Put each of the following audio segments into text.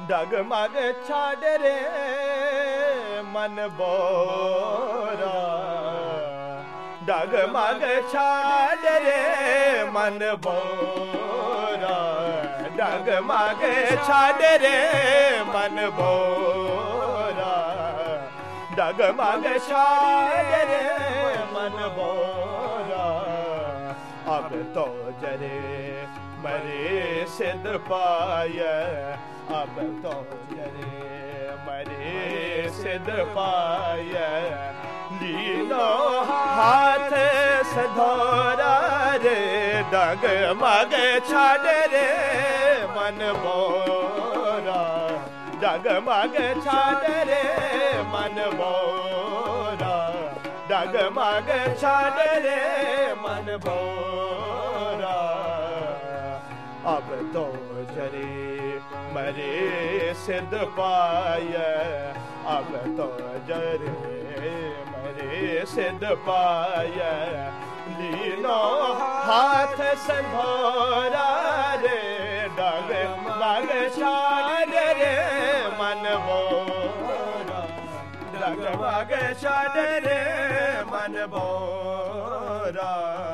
ਡਗਮਗ ਛਾੜ ਰੇ, ਮਨ ਬੋਰਾ। ਡਗਮਗ ਛਾੜ ਰੇ, ਮਨ ਬੋਰਾ। ਡਗਮਗ ਛਾੜ ਰੇ, ਮਨ ਬੋਰਾ। ਡਗਮਗ ਛਾੜ ਰੇ, ਮਨ ਬੋਰਾ। ਅਬ ਤੋ ਜਰੇ ਮਰੇ ਸਿਧ ਪਾਇ ਅਬ ਤੋ ਜਰੇ ਮਰੇ ਸਿਧ ਪਾਇ ਲੀਨੋ ਹਾਥ ਸਧੋਰਾ ਰੇ ਡਗ ਮਗ ਛੱਡ ਰੇ ਮਨ ਬੋਰਾ ਡਗ ਮਗ ਛੱਡ ਰੇ ਮਨ ਬੋਰਾ ਡਗ ਮਗ ਛੱਡ ਰੇ ਮਨ ਬੋਰਾ ਅਬ ਤੋ ਜਰੇ ਮਰੇ ਸਿੱਧ ਪਾਇਆ ਅਬ ਤੋ ਜਰੇ ਮਰੇ ਸਿੱਧ ਪਾਇ ਲੀਨੋ ਹਾਥ ਸੰਭੋਰਾ ਰੇ, ਡਗ ਮਗ ਛਾੜ ਰੇ, ਮਨ ਬੋਰਾ। ਡਗ ਮਗ ਛਾੜ ਰੇ, ਮਨ ਬੋਰਾ।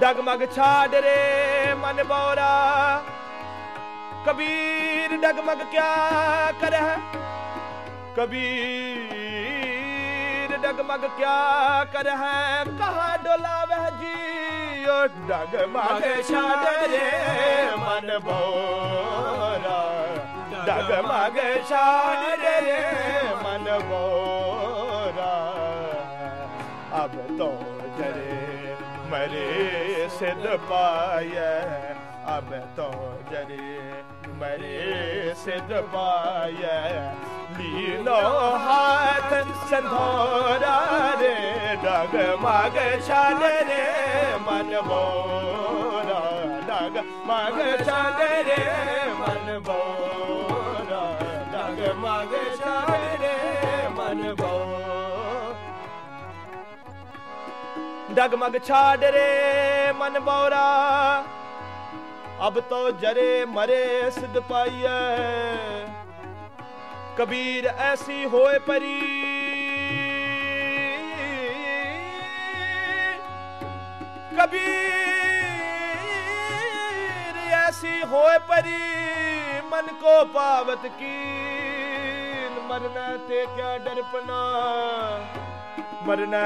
ਡਗਮਗ ਛਾੜ ਰੇ ਮਨ ਬੋਰਾ। ਕਬੀਰ ਡਗਮਗ ਕਿਆ ਕਰਹਿ? ਕਬੀਰ ਡਗਮਗ ਕਿਆ ਕਰਹਿ? ਕਹਾ ਡੋਲਾਵਹਿ ਜੀਓ ਡਗਮਗ ਛਾੜ ਰੇ ਮਨ ਬੋਰਾ। ਡਗਮਗ ਛਾੜ ਰੇ ਮਨ ਬੋਰਾ। ਅਬ ਤੋ ਜਰੇ ਮਰੇ ਸਿਧ ਪਾਇ ਅਬ ਤੋ ਜਰੇ ਮਰੇ ਸਿਧ ਪਾਇ ਲੀਨੋ ਹਾਥ ਸੰਧੋਰਾ ਰੇ, ਡਗ ਮਗ ਛਾੜ ਰੇ, ਮਨ ਬੋਰਾ ਡਗ ਮਗ ਛਾੜ ਰੇ, ਮਨ ਬੋਰਾ ਡਗ ਮਗ ਡਗਮਗ ਛਾੜ ਰੇ ਮਨ ਬੌਰਾ। ਅਬ ਤੋ ਜਰੇ ਮਰੇ ਸਿਧ ਪਾਈਐ। ਕਬੀਰ ਐਸੀ ਹੋਏ ਪਰੀ। ਕਬੀਰ ਐਸੀ ਹੋਏ ਪਰੀ, ਮਨ ਕੋ ਪਾਵਤ ਕੀਨ। ਮਰਨਾ ਤੇ ਕਿਆ ਡਰਪਨਾ ਮਰਨਾ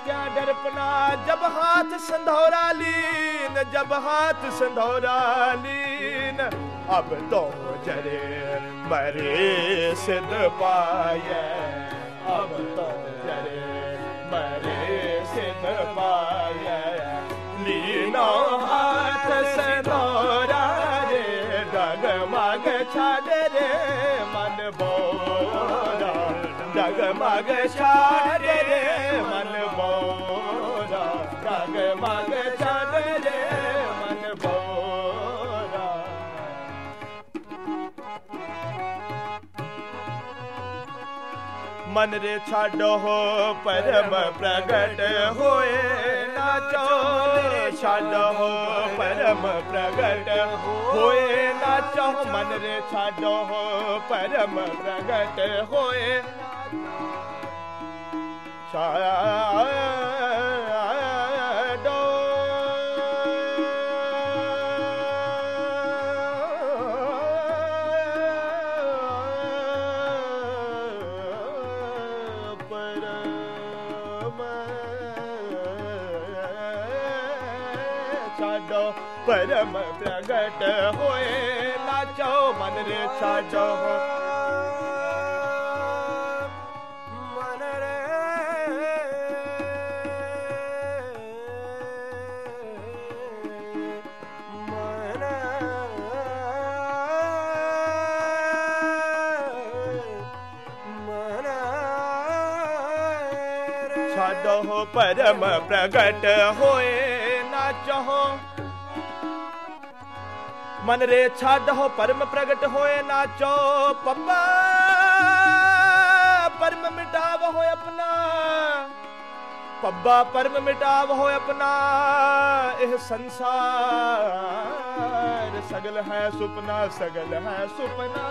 ਤੇ ਕਿਆ ਡਰਪਨਾ ਜਬ ਹਾਥ ਸੰਧੋਰਾ ਲੀਨ, ਜਬ ਹਾਥ ਸੰਧੋਰਾ ਲੀਨ, ਅਬ ਤੋ ਜਰੇ ਮਰੇ ਸਿਧ ਪਾਇਐ ਅਬ ਤੋ ਜਰੇ ਮਰੇ ਸਿਧ ਪਾਇਐ ਲੀਨੋ ਹਾਥ ਸੰਧੋਰਾ ਰੇ, ਡਗ ਮਗ ਛੱਡ ਰੇ, ਮਨ ਬੋਰਾ ਮਨ ਰੇ ਛਾਡੋ ਪਰਮ ਪ੍ਰਗਟ ਹੋਏ ਨਾਚੋ ਛਾਡੋ ਪਰਮ ਪ੍ਰਗਟ ਹੋਏ ਨਾਚੋ ਮਨ ਰੇ ਛਾਡੋ ਪਰਮ ਪ੍ਰਗਟ ਹੋਏ ਛਾਡੋ ਪਰਮ ਪ੍ਰਗਟ ਹੋਏ ਨਾ ਚਾਹੋ। ਮਨ ਰੇ ਛਾਡੋ ਪਰਮ ਪ੍ਰਗਟ ਹੋਏ ਨਾਚੋ ਪੱਪਾ, ਪਰਮ ਮਿਟਾਵ ਹੋਏ ਆਪਣਾ। ਪੱਬਾ, ਪਰਮ ਮਿਟਾਵ ਹੋਏ ਆਪਣਾ। ਇਹ ਸੰਸਾਰ ਸਗਲ ਹੈ ਸੁਪਨਾ, ਸਗਲ ਹੈ ਸੁਪਨਾ।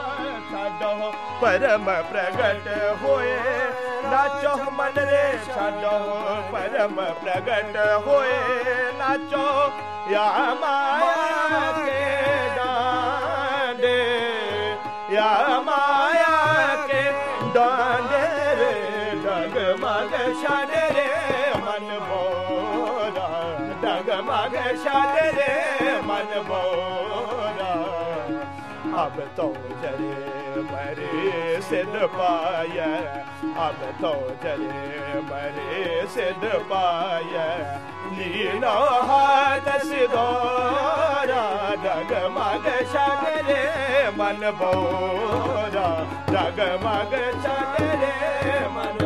ਛਾਡੋ ਪਰਮ ਪ੍ਰਗਟ ਹੋਏ। ਨਾਚੋ ਮਨ ਰੇ, ਛਾਡੋ ਪਰਮ ਪ੍ਰਗਟ ਹੋਏ। ਨਾਚੋ ਯਾ ਮਾਇਆ ਕੇ ਡਾਂਡੇ। ਯਾ ਮਾਇਆ ਕੇ ਡਾਂਡੇ ਰੇ ਡਗ ਮਗ ਛੱਡ ਰੇ। ਮਨ ਬੋਰਾ ਡਗ ਮਗ ਰੇ। ਅਬ ਤੋ ਜਰੇ ਮਰੇ ਸਿਧ ਪਾਇਆ। ਅਬ ਤੋ ਜਰੇ ਮਰੇ ਸਿਧ ਪਾਇਆ। ਲੀਨੋ ਹਾਥ ਸਿਦੋਰਾ ਡਗ ਮਗ ਛੱਡ ਮਨ ਬੋਰਾ। ਡਗ ਮਗ ਛੱਡ ਮਨ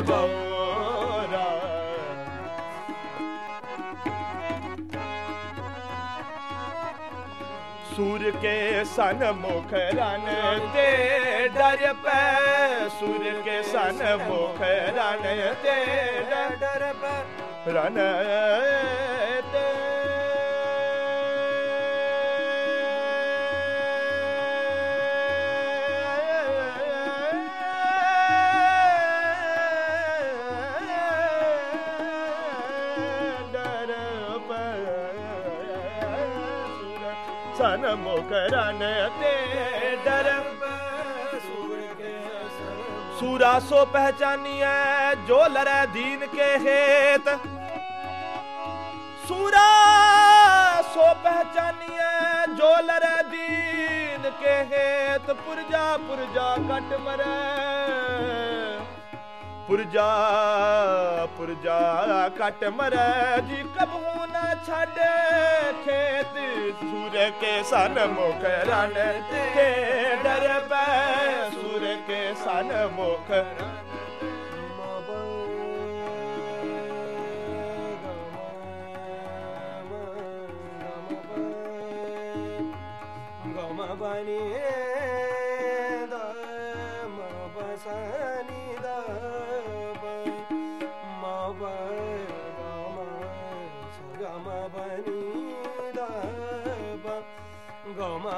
ਕੇ ਸਨ ਮੁਖ ਰਨ ਤੇ ਡਰ ਪੈ, ਸੂਰ ਕੇ ਸਨ ਮੁਖ ਰਨ ਤੇ ਡਰ ਡਰ ਪੈ। ਰਨ ਸਨ ਮੁਕਰਨ ਤੇ ਡਰ ਪੈ ਸੂਰ ਕੇ ਸਨ ਸੂਰਾ ਸੋ ਪਹਿਚਾਨੀਐ, ਜੋ ਲਰੈ ਦੀਨ ਕੇ ਹੇਤ। ਸੂਰਾ ਸੋ ਪਹਿਚਾਨੀਐ, ਜੋ ਲਰੈ ਦੀਨ ਕੇ ਹੇਤ। ਪੁਰਜਾ ਪੁਰਜਾ ਕਟ ਮਰੈ। ਪੁਰਜਾ ਪੁਰਜਾ ਕਟ ਮਰੈ। ਜੀ ਕਬਹੂ ਛੱਡੇ ਖੇਤ ਸੂਰ ਕੇ ਸਨ ਮੁਖ ਰਨ ਤੇ ਡਰ ਪੈ ਸੂਰ ਕੇ ਸਨ ਮੁਖ ਗਮ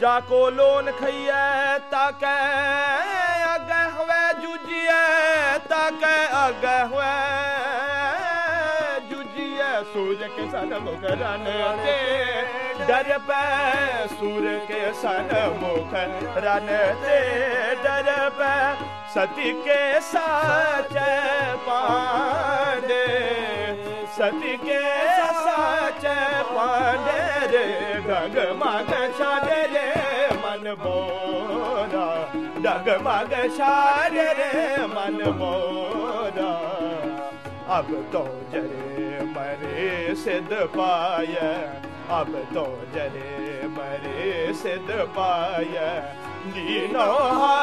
ਡਰ ਪੈ ਜਾ ਕੋ ਲੋਨ ਖਈਐ ਜਾ ਕੋ ਲੋਨ ਖਈਐ ਤਾ ਕੋ ਛੋਰ ਕਬਹੂ ਨਾ ਜਈਐ ਜਾ ਕੋ ਲੋਨ ਖਈਐ ਤਾ ਕੈ ਅਗੇ ਹੋਵੇ ਜੂਜੀਐ ਤਾ ਕੈ ਅਗੇ ਹੋਵੇ ਜੂਜੀਐ ਸੂਰਜ ਕੇ ਸਨ ਮੁਖ ਰਨ ਤੇ ਡਰ ਪੈ ਸੂਰ ਕੇ ਸਨ ਮੁਖ ਰਨ ਤੇ ਡਰ ਪੈ ਸਤੀ ਕੇ ਸਾਚੈ ਪਾਂਡੇ ਸਤੀ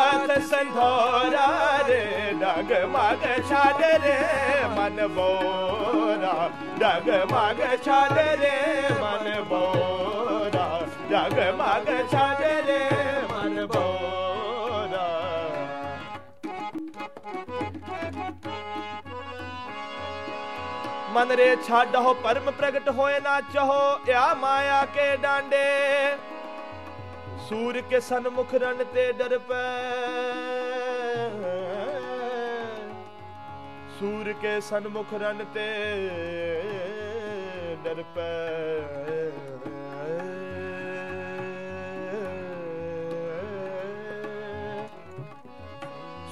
ਕੇ ਸਾਚੈ ਪਾਂਡੇ ਰੇ। ਗਗ ਮਗ ਛਾੜੇ ਰੇ ਮਨ ਬੋਰਾ ਡਗ ਮਗ ਛਾੜੇ ਰੇ ਮਨ ਬੋਰਾ ਅਬ ਤੋ ਜਰੇ ਮਰੇ ਮਗ ਛਾੜ ਮਨ ਬੋਰਾ ਮਨ ਰੇ ਛਾਡੋ ਪਰਮ ਪ੍ਰਗਟ ਹੋਏ ਨਾ ਚਹੋ, ਆ ਮਾਇਆ ਕੇ ਡਾਂਡੇ। ਸੂਰ ਕੇ ਸਨਮੁਖ ਰਨ ਤੇ ਡਰ ਪੈ। ਸੂਰ ਕੇ ਸਨਮੁਖ ਰਨ ਤੇ ਡਰ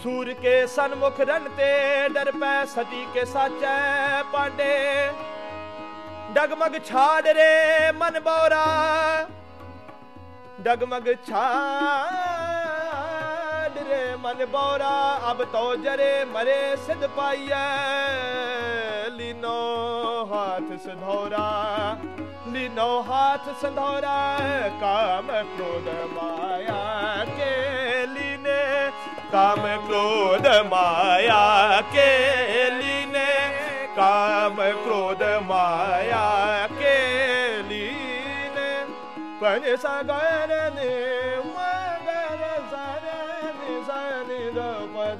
ਸੂਰ ਕੇ ਸਨਮੁਖ ਰਨ ਤੇ ਡਰ ਪੈ ਸਤੀ ਕੇ ਸਾਚੈ ਪਾਂਡੇ। ਡਗਮਗ ਛਾੜ ਰੇ ਮਨ ਬੋਰਾ। ਡਗਮਗ ਛਾੜ ਰੇ ਮਨ ਬੋਰਾ। ਅਬ ਤੋ ਜਰੇ ਮਰੇ ਸਿਧ ਪਾਈਐ। ਲੀਨੋ ਹਾਥ ਸੰਧੋਰਾ। ਲੀਨੋ ਹਾਥ ਸੰਧੋਰਾ। ਕਾਮ ਕ੍ਰੋਧ ਮਾਇਆ ਕੇ ਲੀਨੇ ਕਾਮ ਕ੍ਰੋਧ ਮਾਇਆ ਕੇ ਲੀਨੇ ਕਾਮ ਕ੍ਰੋਧ ਮਾਇਆ ਕੇ ਲੀਨੇ ਪੰਜ ਸਗਨ ਨੇ ਮਗਰ ਸਨ ਨੀ ਸਨ ਦ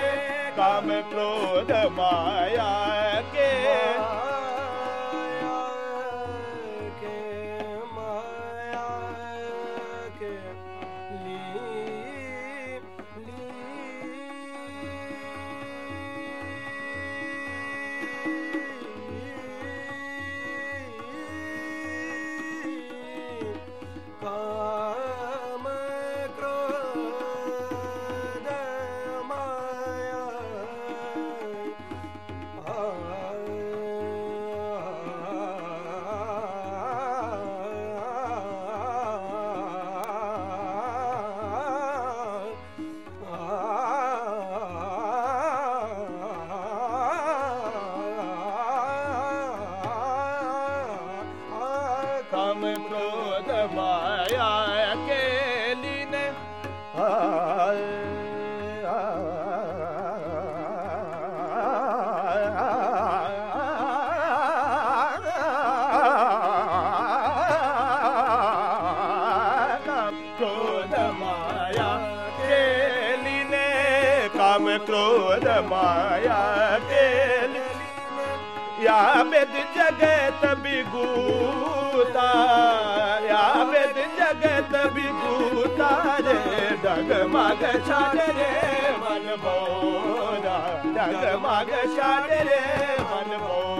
काम क्रोध माया के I. ਜਗਤ ਬਿਕੂਤਾ ਰੇ ਡਗਮਗ ਛਾੜ ਰੇ ਮਨ ਮੋਰਾ ਡਗਮਗ ਛਾੜ ਰੇ ਮਨ ਮੋਰਾ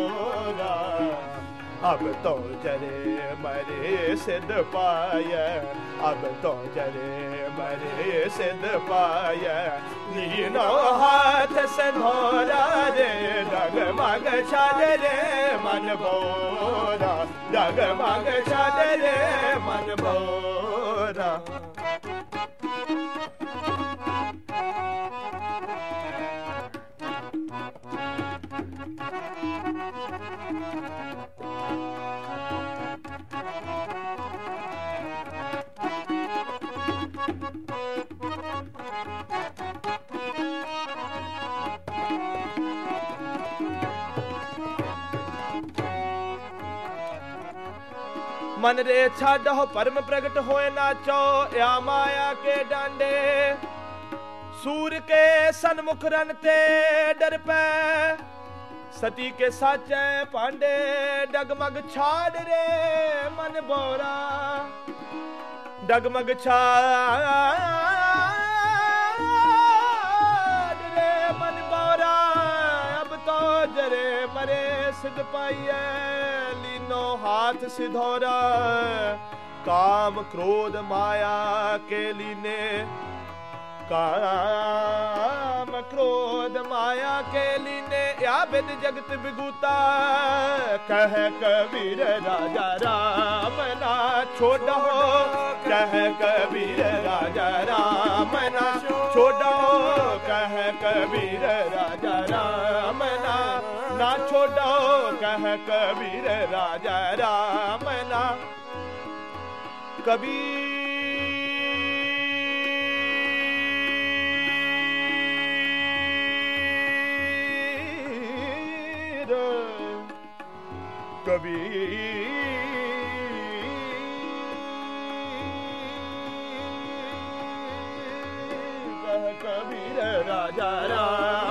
अब तो जरे मरे सिद्ध पाय अब तो जरे मरे सिद्ध पाय लीनो हाथ संधोरा रे डगमग छाड़ रे मन बोरा डगमग छाड़ रे मन बोरा ਮਨ ਰੇ ਛਾਡੋ ਪਰਮ ਪ੍ਰਗਟ ਹੋਏ ਨਾਚੋ ਆ ਮਾਇਆ ਕੇ ਡਾਂਡੇ। ਸੂਰ ਕੇ ਸਨਮੁਖ ਰਨ ਤੇ ਡਰ ਪੈ, ਸਤੀ ਕੇ ਸਾਚੈ ਪਾਂਡੇ ਡਗਮਗ ਛਾੜ ਰੇ ਮਨ ਬੋਰਾ। ਡਗਮਗ ਛਾੜ ਰੇ ਮਨ ਬੋਰਾ, ਅਬ ਤੋ ਜਰੇ ਮਰੇ ਸਿਧ ਪਾਈਐ। तीनों हाथ सिधोरा काम क्रोध माया के लीने काम क्रोध माया के लीने आबिद जगत बिगूता कह कबीर राजा राम ना छोड़ो कह कबीर राजा राम ना छोड़ो कह कबीर राजा राम ना छोड़ो कह कबीर राजा रामना। कबीर कबीर। कबीर राजा राम।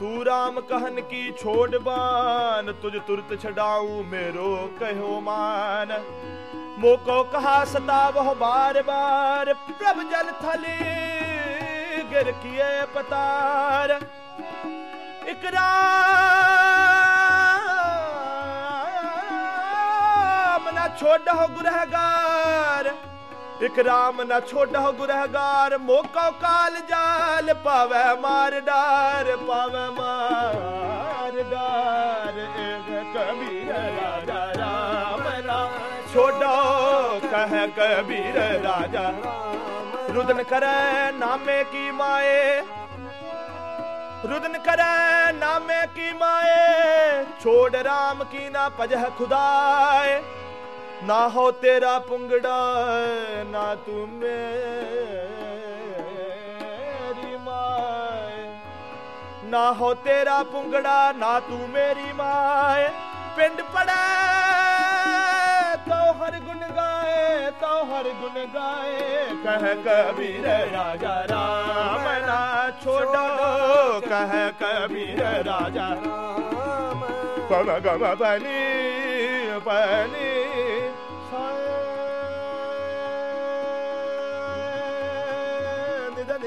ਤੂੰ RAM ਕਹਨ ਕੀ ਛੋੜ ਬਾਨ? ਤੁਝ ਤੁਰਤ ਛਡਾਉ ਮੇਰੋ ਕਹਿਓ ਮਾਨ। ਮੋਕੋ ਕਹਾ ਸਤਾਵਹ ਬਾਰ ਬਾਰ, ਪ੍ਰਭ ਜਲ ਥਲੇ ਗਿਰ ਕੀਏ ਪਤਾਰ। ਇਕਰਾਮ ਨਾ ਛੋੜੋ ਗੁਰਹਗਾਰ। छोड़ो गुरहगार इकराम न छोड़ो गुरहगार मोको काल जाल पावे मार डार पावे मार डार एक कबीर राजा राम राम छोड़ो कह कबीर राजा रुदन करे नामे की माए रुदन करे नामे की माए छोड़ राम की ना पजह खुदाए ਨਾ ਹੋ ਤੇਰਾ ਪੁੰਗੜਾ, ਨਾ ਤੂੰ ਮੇਰੀ ਮਾਏ। ਨਾ ਹੋ ਤੇਰਾ ਪੁੰਗੜਾ, ਨਾ ਤੂੰ ਮੇਰੀ ਮਾਏ। ਪਿੰਡ ਪੜੈ ਤਉ ਹਰ ਗੁਣ ਗਾਏ ਤਉ ਹਰ ਗੁਣ ਗਾਏ। ਕਹ ਕਬੀਰ ਰਾਜਾ ਰਾਮ ਨਾ ਛੋੜੋ ਕਹ ਕਬੀਰ ਰਾਜਾ ਰਾਮ। ਪਵ ਗਮ ਬਲੀ ਬਲੀ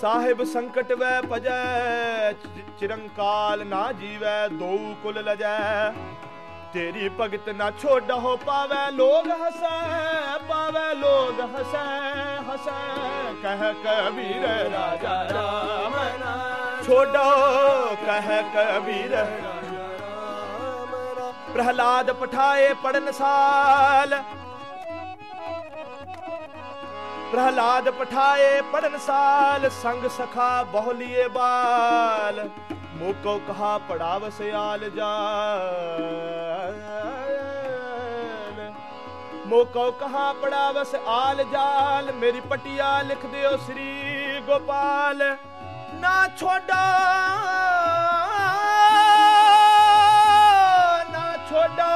ਸਾਹਿਬ ਸੰਕਟ ਵੈ ਭਜੈ ਚਿਰੰਕਾਲ ਨਾ ਜੀਵੈ, ਦੋ ਕੁਲ ਲਜੈ। ਤੇਰੀ ਭਗਤ ਨਾ ਛੋਡਾ ਹੋ ਪਾਵੈ, ਲੋਗ ਹਸੈ, ਪਾਵੈ, ਲੋਗ ਹਸੈ ਹਸੈ। ਕਹਿ ਕਬੀਰ ਰਾਜਾ ਰਾਮ ਨਾ। ਛੋਡੋ ਕਹਿ ਕਬੀਰ ਪ੍ਰਹਲਾਦ ਪਠਾਏ ਪੜਨ ਸਾਲ ਪ੍ਰਹਲਾਦ ਪਠਾਏ ਪੜਨ ਸਾਲ ਸੰਗ ਸਖਾ ਬਹੁਲੀਏ ਬਾਲ ਮੋਕੋ ਕਹਾ ਪੜਾਵ ਆਲ ਜਾਲ ਮੋਕੋ ਕਹਾ ਪੜਾਵਸ ਆਲ ਜਾਲ ਮੇਰੀ ਪਟਿਆ ਲਿਖ ਦਿਓ ਸ੍ਰੀ ਗੋਪਾਲ ਨਾ ਛੋਡਾ ਨਾ ਛੋਡਾ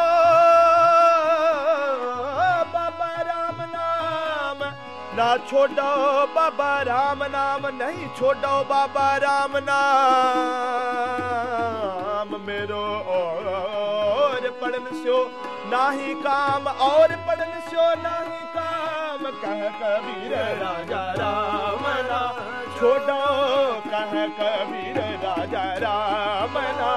ਨਾ ਛੋਡੋ ਬਾਬਾ ਰਾਮ ਨਾਮ, ਨਹੀਂ ਛੋਡੋ ਬਾਬਾ ਰਾਮ ਨਾਮ। ਮੇਰੋ ਔਰ ਪੜਨ ਸਿਓ, ਨਾਹੀ ਕਾਮ, ਔਰ ਪੜਨ ਸਿਓ, ਨਾਹੀ ਕਾਮ। ਕਹ ਕਬੀਰ ਰਾਜਾ ਰਾਮ ਨਾ ਛੋਡੋ ਕਹਿ ਕਬੀਰ ਰਾਜਾ ਰਾਮ ਨਾ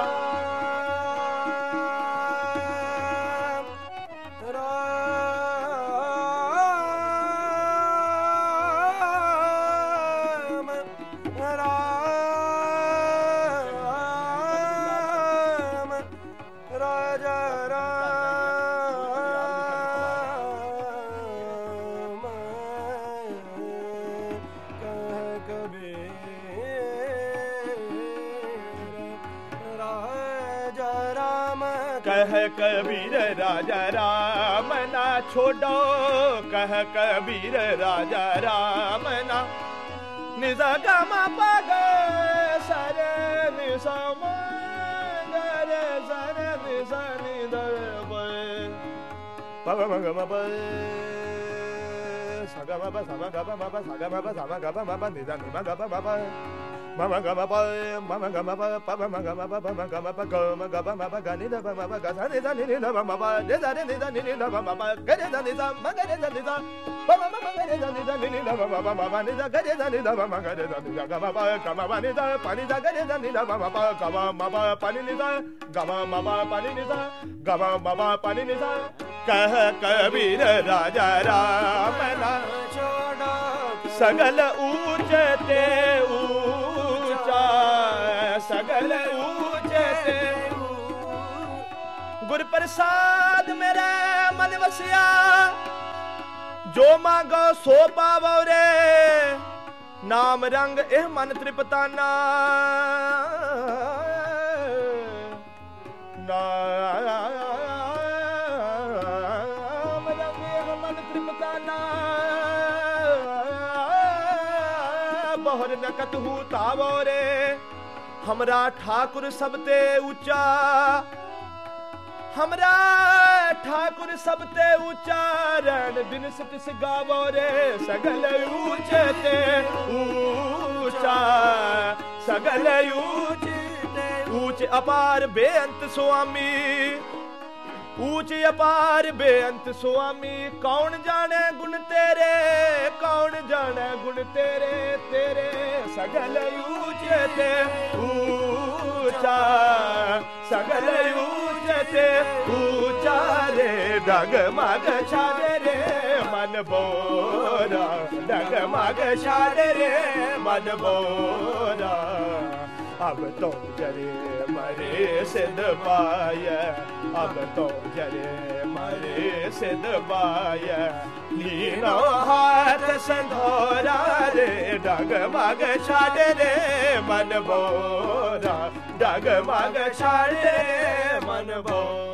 कह कबीर राजा राम ना छोड़ो कह कबीर राजा राम ना निजा गम पग सर निसम गर सर निस निदर पग मग म प सग म प सम ग प म प सग म प सम ग प म प निजा निम ग प म प mama gama pa mama gama pa pa mama gama pa mama gama pa gama gama ma pa ga ni da pa ma pa ga sa ni da ni ni da ma pa de da ni da ni ni da ma pa ga de da ni da ma ga de da ni da pa ma ma ga de da ni da ni ni da ma pa ma ma ni da ga de da ni da ma ma ga de da ni da ga ma pa ga ma ma ni da pa ni da ga de da ni da ma ma pa ga ma ma pa pa ni ni da ga ma ma pa pa ni ni da ga ma ma pa pa ni ni da कह कबीर राजा राम ना छोड़ो सगल ऊंचते ऊंचा ਪ੍ਰਸਾਦ ਮੇਰੇ ਮਨ ਵਸਿਆ। ਜੋ ਮੰਗੋ ਸੋ ਪਾਵੋ ਰੇ। ਨਾਮ ਰੰਗ ਇਹ ਮਨ ਤ੍ਰਿਪਤਾਨਾ। ਨਾਮ ਰੰਗ ਇਹ ਮਨ ਤ੍ਰਿਪਤਾਨਾ। ਬਹੁਰ ਨਕਤ ਹੂ ਤਾਵੋ ਰੇ। ਹਮਰਾ ਠਾਕੁਰ ਸਭ ਤੇ ਉੱਚਾ। ਹਮਰਾ ਠਾਕੁਰ ਸਭ ਤੇ ਉਚਾਰਨ ਦਿਨ ਸਤਿਸ ਗਾਵੋ ਰੇ ਸਗਲ ਉੱਚੇ ਤੇ ਉੱਚਾ ਸਗਲ ਉੱਚੇ ਉੱਚ ਅਪਾਰ ਬੇਅੰਤ ਸੁਆਮੀ ਉੱਚ ਅਪਾਰ ਬੇਅੰਤ ਸੁਆਮੀ ਕੌਣ ਜਾਣੇ ਗੁਣ ਤੇਰੇ ਕੌਣ ਜਾਣੇ ਗੁਣ ਤੇਰੇ ਤੇਰੇ ਸਗਲ ਉੱਚੇ ਤੇ जते पूचारे डगमग छाडे रे मन बोरा डगमग छाडे रे मन बोरा अब तो जरे मरे सिद्ध पाय अब तो जरे मरे सिद्ध पाय लीनो हाथ संधोरा रे डगमग छाडे रे मन बोरा ਡਗ ਮਗ ਛਾੜੇ ਮਨ ਬੋ